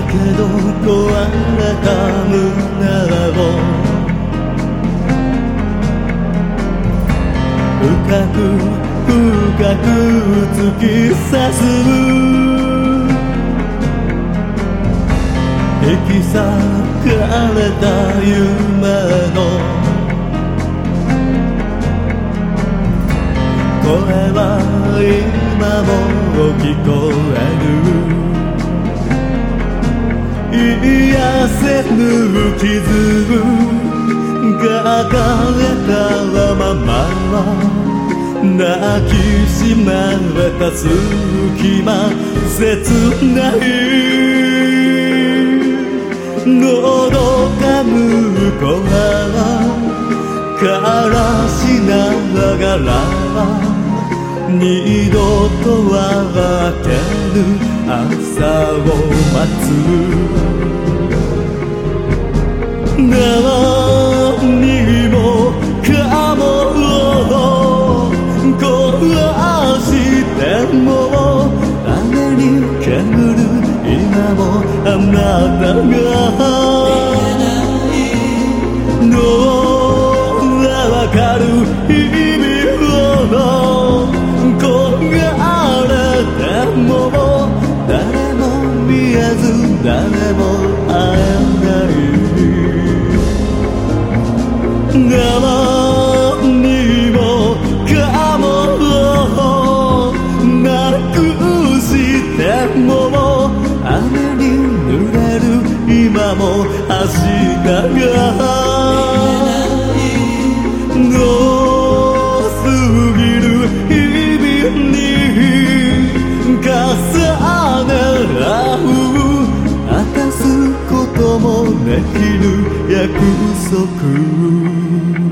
けど壊れた胸を深く深く突き刺す。引き裂かれた夢せぬ傷がかれたまま泣きしまれた隙間切ない喉かむ声からしながら二度とはける朝を待つもあなたがのわかる意味を焦がれても誰も見えず誰も会えない今も明日がのすぎる日々に重ね合う果たすこともできる約束。